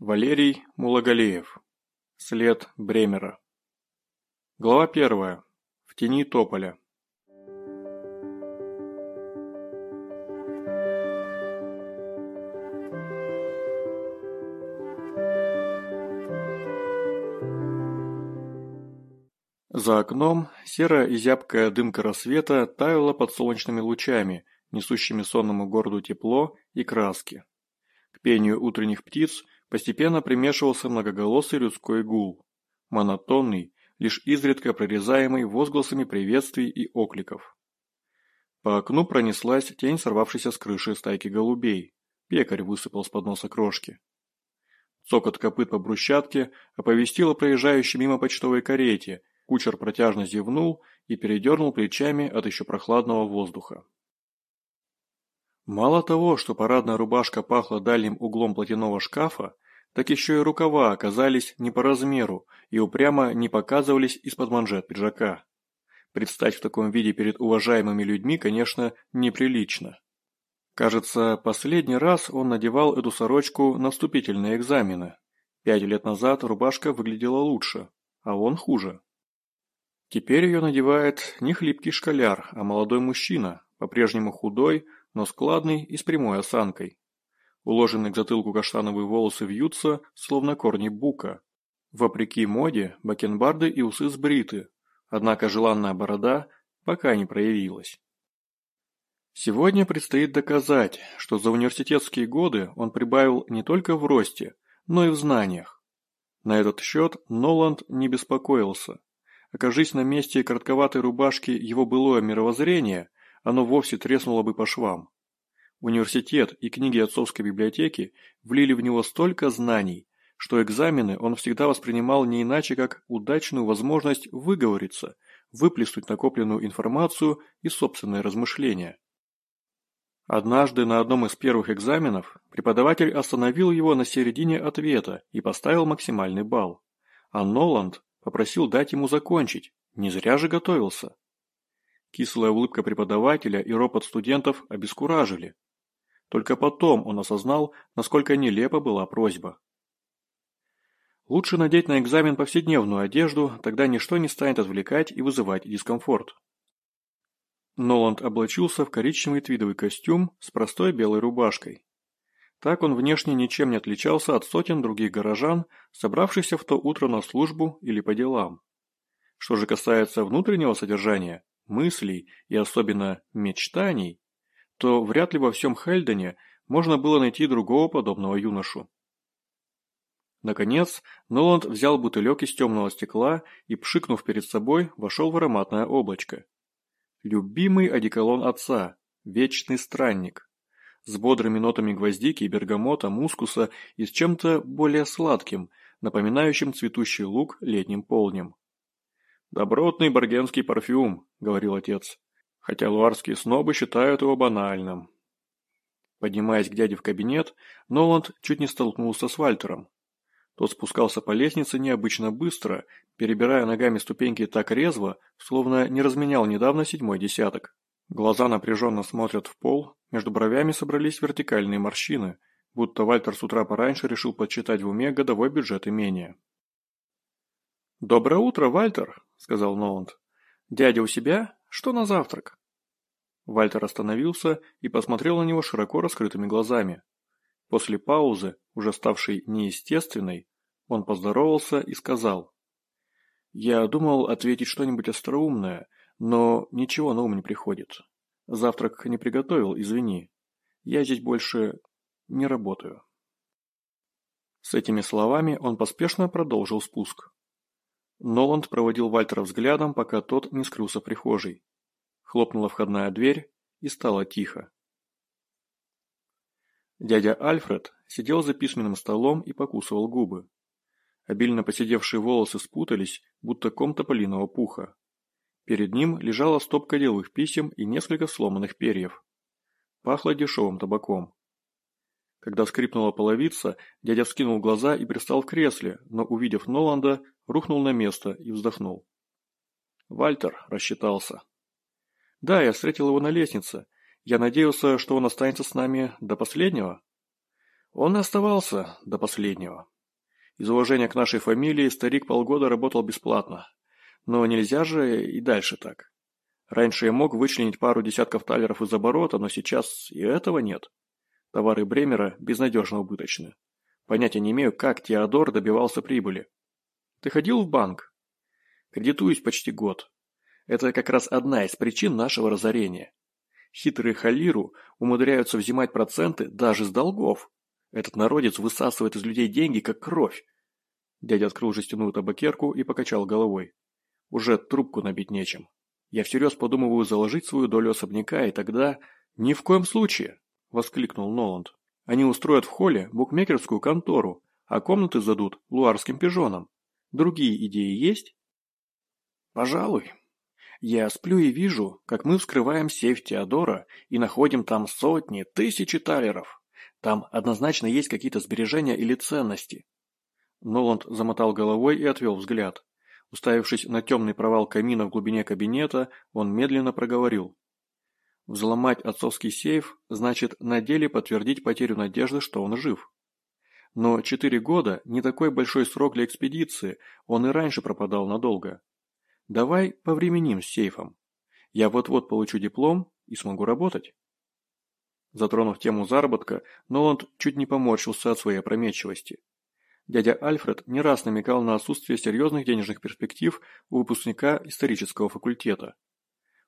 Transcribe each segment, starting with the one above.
Валерий Мулагалеев. След Бремера. Глава первая. В тени тополя. За окном серая и зябкая дымка рассвета таяла под солнечными лучами, несущими сонному городу тепло и краски. К пению утренних птиц – Постепенно примешивался многоголосый людской гул, монотонный, лишь изредка прорезаемый возгласами приветствий и окликов. По окну пронеслась тень сорвавшейся с крыши стайки голубей. Пекарь высыпал с подноса крошки. Цокот копыт по брусчатке оповестил о проезжающей мимо почтовой карете, кучер протяжно зевнул и передернул плечами от еще прохладного воздуха. Мало того, что парадная рубашка пахла дальним углом платяного шкафа, так еще и рукава оказались не по размеру и упрямо не показывались из-под манжет пиджака. Предстать в таком виде перед уважаемыми людьми, конечно, неприлично. Кажется, последний раз он надевал эту сорочку на вступительные экзамены. Пять лет назад рубашка выглядела лучше, а он хуже. Теперь ее надевает не хлипкий школяр, а молодой мужчина, по-прежнему худой, но складный и с прямой осанкой. Уложенные к затылку каштановые волосы вьются, словно корни бука. Вопреки моде, бакенбарды и усы сбриты, однако желанная борода пока не проявилась. Сегодня предстоит доказать, что за университетские годы он прибавил не только в росте, но и в знаниях. На этот счет Ноланд не беспокоился. Окажись на месте коротковатой рубашки его былое мировоззрение, оно вовсе треснуло бы по швам. Университет и книги отцовской библиотеки влили в него столько знаний, что экзамены он всегда воспринимал не иначе, как удачную возможность выговориться, выплеснуть накопленную информацию и собственные размышления. Однажды на одном из первых экзаменов преподаватель остановил его на середине ответа и поставил максимальный балл, а Ноланд попросил дать ему закончить, не зря же готовился. Кислая улыбка преподавателя и ропот студентов обескуражили. Только потом он осознал, насколько нелепа была просьба. Лучше надеть на экзамен повседневную одежду, тогда ничто не станет отвлекать и вызывать дискомфорт. Ноланд облачился в коричневый твидовый костюм с простой белой рубашкой. Так он внешне ничем не отличался от сотен других горожан, собравшихся в то утро на службу или по делам. Что же касается внутреннего содержания, мыслей и особенно мечтаний, то вряд ли во всем Хельдене можно было найти другого подобного юношу. Наконец, Ноланд взял бутылек из темного стекла и, пшикнув перед собой, вошел в ароматное облачко. Любимый одеколон отца, вечный странник, с бодрыми нотами гвоздики, бергамота, мускуса и с чем-то более сладким, напоминающим цветущий лук летним полнем. «Добротный баргенский парфюм», — говорил отец, хотя луарские снобы считают его банальным. Поднимаясь к дяде в кабинет, Ноланд чуть не столкнулся с Вальтером. Тот спускался по лестнице необычно быстро, перебирая ногами ступеньки так резво, словно не разменял недавно седьмой десяток. Глаза напряженно смотрят в пол, между бровями собрались вертикальные морщины, будто Вальтер с утра пораньше решил подсчитать в уме годовой бюджет имения. «Доброе утро, Вальтер!» – сказал Ноланд. «Дядя у себя? Что на завтрак?» Вальтер остановился и посмотрел на него широко раскрытыми глазами. После паузы, уже ставшей неестественной, он поздоровался и сказал. «Я думал ответить что-нибудь остроумное, но ничего на ум не приходит. Завтрак не приготовил, извини. Я здесь больше не работаю». С этими словами он поспешно продолжил спуск. Ноланд проводил Вальтера взглядом, пока тот не скрылся в прихожей. Хлопнула входная дверь, и стало тихо. Дядя Альфред сидел за письменным столом и покусывал губы. Обильно посидевшие волосы спутались, будто ком тополиного пуха. Перед ним лежала стопка деловых писем и несколько сломанных перьев. Пахло дешевым табаком. Когда скрипнула половица, дядя вскинул глаза и пристал в кресле, но, увидев Ноланда, рухнул на место и вздохнул. Вальтер рассчитался. Да, я встретил его на лестнице. Я надеялся, что он останется с нами до последнего. Он оставался до последнего. Из уважения к нашей фамилии старик полгода работал бесплатно. Но нельзя же и дальше так. Раньше я мог вычленить пару десятков талеров из оборота, но сейчас и этого нет. Товары Бремера безнадежно убыточны. Понятия не имею, как Теодор добивался прибыли. Ты ходил в банк? Кредитуюсь почти год. Это как раз одна из причин нашего разорения. Хитрые халиру умудряются взимать проценты даже с долгов. Этот народец высасывает из людей деньги, как кровь. Дядя открыл жестяную табакерку и покачал головой. Уже трубку набить нечем. Я всерьез подумываю заложить свою долю особняка, и тогда... Ни в коем случае! Воскликнул Ноланд. Они устроят в холле букмекерскую контору, а комнаты задут луарским пижонам. Другие идеи есть? Пожалуй. Я сплю и вижу, как мы вскрываем сейф Теодора и находим там сотни, тысячи талеров. Там однозначно есть какие-то сбережения или ценности. Ноланд замотал головой и отвел взгляд. Уставившись на темный провал камина в глубине кабинета, он медленно проговорил. Взломать отцовский сейф значит на деле подтвердить потерю надежды, что он жив. Но четыре года – не такой большой срок для экспедиции, он и раньше пропадал надолго. Давай повременим с сейфом. Я вот-вот получу диплом и смогу работать. Затронув тему заработка, Ноланд чуть не поморщился от своей опрометчивости. Дядя Альфред не раз намекал на отсутствие серьезных денежных перспектив у выпускника исторического факультета.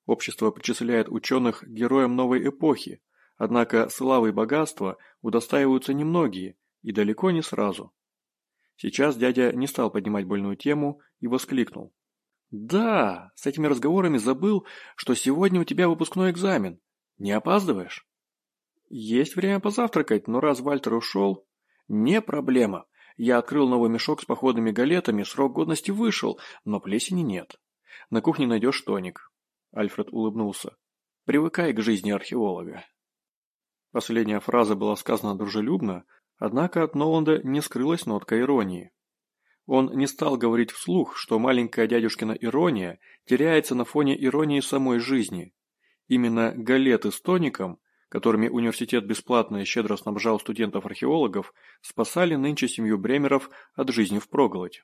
Общество причисляет ученых героям новой эпохи, однако славы и богатства удостаиваются немногие и далеко не сразу. Сейчас дядя не стал поднимать больную тему и воскликнул. «Да, с этими разговорами забыл, что сегодня у тебя выпускной экзамен. Не опаздываешь?» «Есть время позавтракать, но раз Вальтер ушел...» «Не проблема. Я открыл новый мешок с походными галетами, срок годности вышел, но плесени нет. На кухне найдешь тоник. Альфред улыбнулся. Привыкай к жизни археолога. Последняя фраза была сказана дружелюбно, однако от Ноланда не скрылась нотка иронии. Он не стал говорить вслух, что маленькая дядюшкина ирония теряется на фоне иронии самой жизни. Именно галеты с тоником которыми университет бесплатно и щедро снабжал студентов-археологов, спасали нынче семью Бремеров от жизни впроголодь.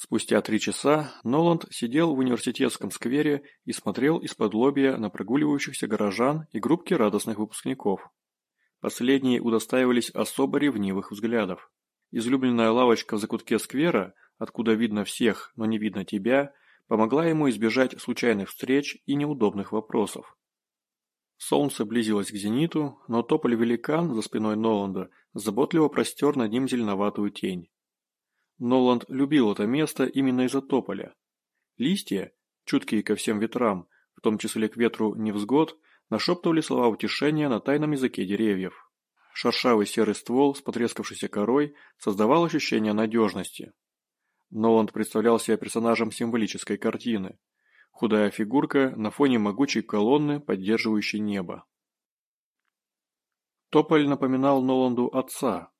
Спустя три часа Ноланд сидел в университетском сквере и смотрел из-под лобья на прогуливающихся горожан и группки радостных выпускников. Последние удостаивались особо ревнивых взглядов. Излюбленная лавочка в закутке сквера, откуда видно всех, но не видно тебя – помогла ему избежать случайных встреч и неудобных вопросов. Солнце близилось к зениту, но тополь-великан за спиной Ноланда заботливо простер над ним зеленоватую тень. Ноланд любил это место именно из-за тополя. Листья, чуткие ко всем ветрам, в том числе к ветру невзгод, нашептывали слова утешения на тайном языке деревьев. Шершавый серый ствол с потрескавшейся корой создавал ощущение надежности. Ноланд представлял себя персонажем символической картины. Худая фигурка на фоне могучей колонны, поддерживающей небо. Тополь напоминал Ноланду отца.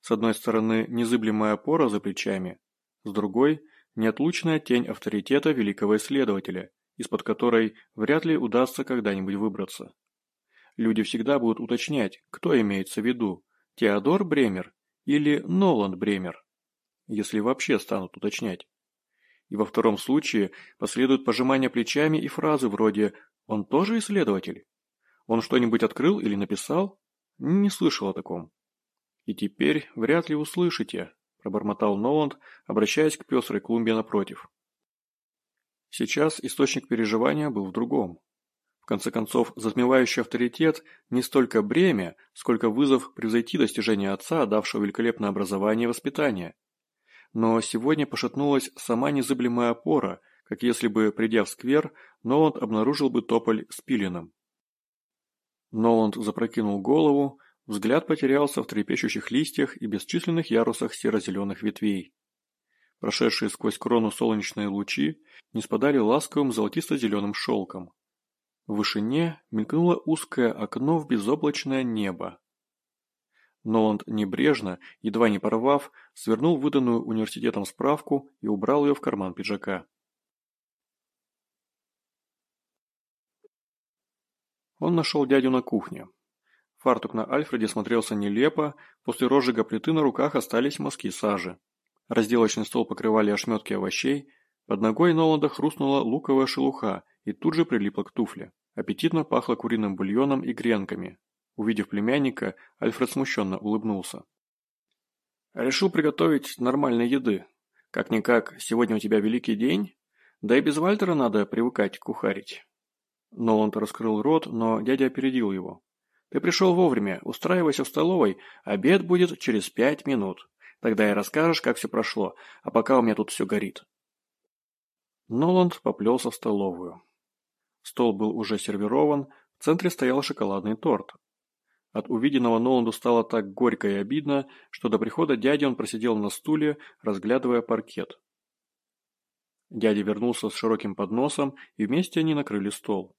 С одной стороны, незыблемая опора за плечами, с другой – неотлучная тень авторитета великого исследователя, из-под которой вряд ли удастся когда-нибудь выбраться. Люди всегда будут уточнять, кто имеется в виду – Теодор Бремер или Ноланд Бремер если вообще станут уточнять. И во втором случае последует пожимание плечами и фразы вроде «Он тоже исследователь? Он что-нибудь открыл или написал? Не слышал о таком». «И теперь вряд ли услышите», – пробормотал Ноланд, обращаясь к пестрой клумбе напротив. Сейчас источник переживания был в другом. В конце концов, затмевающий авторитет не столько бремя, сколько вызов превзойти достижения отца, давшего великолепное образование и воспитание но сегодня пошатнулась сама незыблемая опора, как если бы, придя в сквер, Ноланд обнаружил бы тополь спиленным. Ноланд запрокинул голову, взгляд потерялся в трепещущих листьях и бесчисленных ярусах серо-зеленых ветвей. Прошедшие сквозь крону солнечные лучи не спадали ласковым золотисто-зеленым шелком. В вышине мелькнуло узкое окно в безоблачное небо. Ноланд небрежно, едва не порвав, свернул выданную университетом справку и убрал ее в карман пиджака. Он нашел дядю на кухне. Фартук на Альфреде смотрелся нелепо, после розжига плиты на руках остались мазки сажи. Разделочный стол покрывали ошметки овощей, под ногой Ноланда хрустнула луковая шелуха и тут же прилипла к туфле. Аппетитно пахло куриным бульоном и гренками. Увидев племянника, Альфред смущенно улыбнулся. «Решил приготовить нормальной еды. Как-никак, сегодня у тебя великий день, да и без Вальтера надо привыкать кухарить». Ноланд раскрыл рот, но дядя опередил его. «Ты пришел вовремя, устраивайся в столовой, обед будет через пять минут. Тогда и расскажешь, как все прошло, а пока у меня тут все горит». Ноланд поплелся в столовую. Стол был уже сервирован, в центре стоял шоколадный торт. От увиденного Ноланду стало так горько и обидно, что до прихода дяди он просидел на стуле, разглядывая паркет. Дядя вернулся с широким подносом, и вместе они накрыли стол.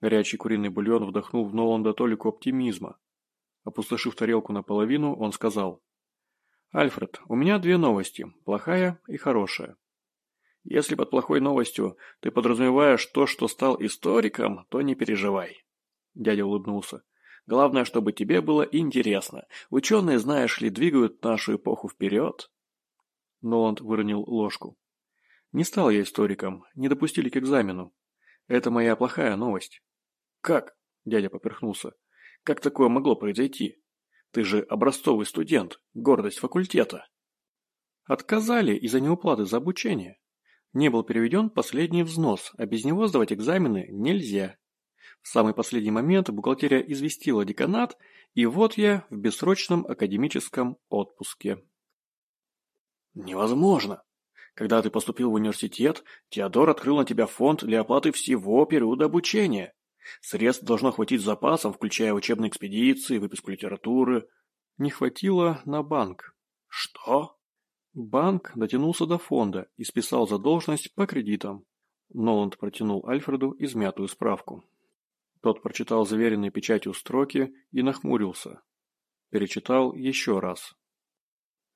Горячий куриный бульон вдохнул в Ноланда толику оптимизма. Опустошив тарелку наполовину, он сказал. «Альфред, у меня две новости, плохая и хорошая. Если под плохой новостью ты подразумеваешь то, что стал историком, то не переживай». Дядя улыбнулся. «Главное, чтобы тебе было интересно. Ученые, знаешь ли, двигают нашу эпоху вперед». Ноланд выронил ложку. «Не стал я историком, не допустили к экзамену. Это моя плохая новость». «Как?» – дядя поперхнулся. «Как такое могло произойти? Ты же образцовый студент, гордость факультета». «Отказали из-за неуплаты за обучение. Не был переведен последний взнос, а без него сдавать экзамены нельзя. В самый последний момент бухгалтерия известила деканат, и вот я в бессрочном академическом отпуске. Невозможно. Когда ты поступил в университет, Теодор открыл на тебя фонд для оплаты всего периода обучения. Средств должно хватить запасом, включая учебные экспедиции, выписку литературы. Не хватило на банк. Что? Банк дотянулся до фонда и списал задолженность по кредитам. Ноланд протянул Альфреду измятую справку. Тот прочитал заверенные печатью строки и нахмурился. Перечитал еще раз.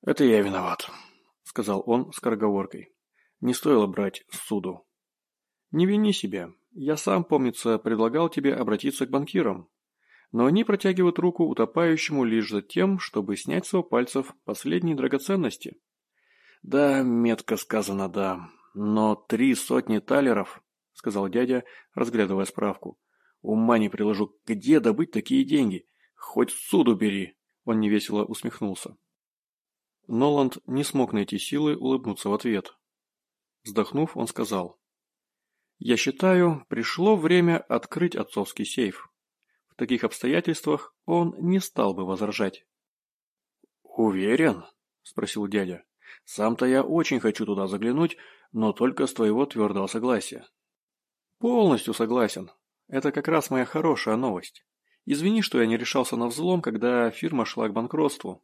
«Это я виноват», — сказал он скороговоркой. «Не стоило брать суду». «Не вини себя. Я сам, помнится, предлагал тебе обратиться к банкирам. Но они протягивают руку утопающему лишь за тем, чтобы снять с его пальцев последние драгоценности». «Да, метко сказано, да. Но три сотни талеров», — сказал дядя, разглядывая справку. «Ума не приложу, где добыть такие деньги? Хоть суду бери!» Он невесело усмехнулся. Ноланд не смог найти силы улыбнуться в ответ. Вздохнув, он сказал. «Я считаю, пришло время открыть отцовский сейф. В таких обстоятельствах он не стал бы возражать». «Уверен?» – спросил дядя. Сам-то я очень хочу туда заглянуть, но только с твоего твердого согласия. Полностью согласен. Это как раз моя хорошая новость. Извини, что я не решался на взлом, когда фирма шла к банкротству.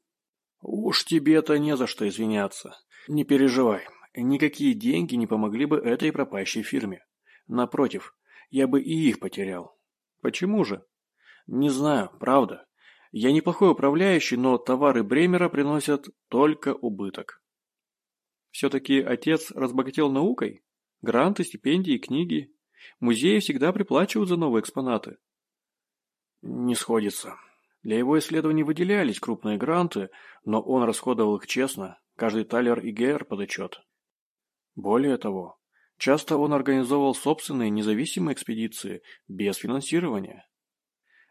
Уж тебе-то не за что извиняться. Не переживай. Никакие деньги не помогли бы этой пропащей фирме. Напротив, я бы и их потерял. Почему же? Не знаю, правда. Я неплохой управляющий, но товары Бремера приносят только убыток. Все-таки отец разбогател наукой? Гранты, стипендии, книги. Музеи всегда приплачивают за новые экспонаты. Не сходится. Для его исследований выделялись крупные гранты, но он расходовал их честно, каждый талер и гер под отчет. Более того, часто он организовывал собственные независимые экспедиции без финансирования.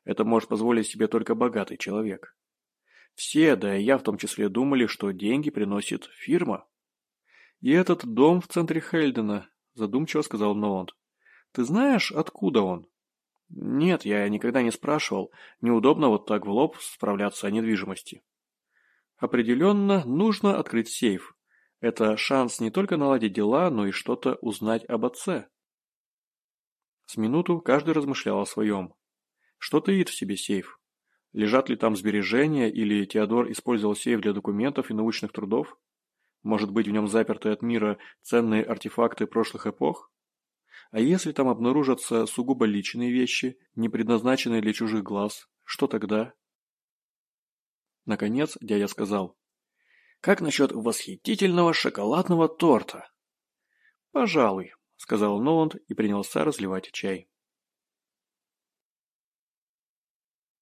Это может позволить себе только богатый человек. Все, да и я в том числе, думали, что деньги приносит фирма. «И этот дом в центре Хельдена», – задумчиво сказал Ноланд. «Ты знаешь, откуда он?» «Нет, я никогда не спрашивал. Неудобно вот так в лоб справляться о недвижимости». «Определенно нужно открыть сейф. Это шанс не только наладить дела, но и что-то узнать об отце». С минуту каждый размышлял о своем. Что таит в себе сейф? Лежат ли там сбережения, или Теодор использовал сейф для документов и научных трудов? Может быть, в нем заперты от мира ценные артефакты прошлых эпох? А если там обнаружатся сугубо личные вещи, не предназначенные для чужих глаз, что тогда? Наконец дядя сказал. «Как насчет восхитительного шоколадного торта?» «Пожалуй», — сказал Ноланд и принялся разливать чай.